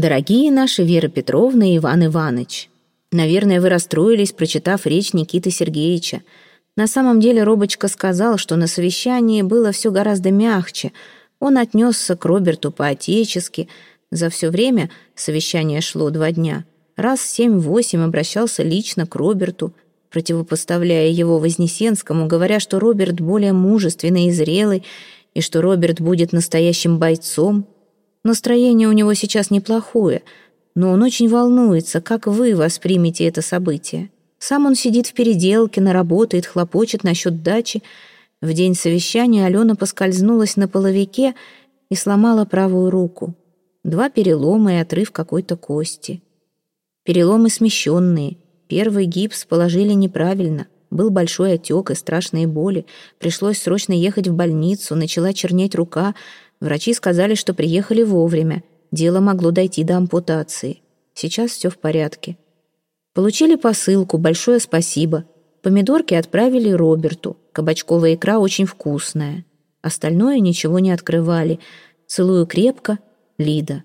Дорогие наши Вера Петровна и Иван Иванович, наверное, вы расстроились, прочитав речь Никиты Сергеевича. На самом деле Робочка сказал, что на совещании было все гораздо мягче. Он отнесся к Роберту по-отечески. За все время совещание шло два дня. Раз семь-восемь обращался лично к Роберту, противопоставляя его Вознесенскому, говоря, что Роберт более мужественный и зрелый, и что Роберт будет настоящим бойцом — Настроение у него сейчас неплохое, но он очень волнуется, как вы воспримете это событие. Сам он сидит в переделке, наработает, хлопочет насчет дачи. В день совещания Алена поскользнулась на половике и сломала правую руку. Два перелома и отрыв какой-то кости. Переломы смещенные. Первый гипс положили неправильно. Был большой отек и страшные боли. Пришлось срочно ехать в больницу, начала чернеть рука — Врачи сказали, что приехали вовремя. Дело могло дойти до ампутации. Сейчас все в порядке. Получили посылку, большое спасибо. Помидорки отправили Роберту. Кабачковая икра очень вкусная. Остальное ничего не открывали. Целую крепко, Лида.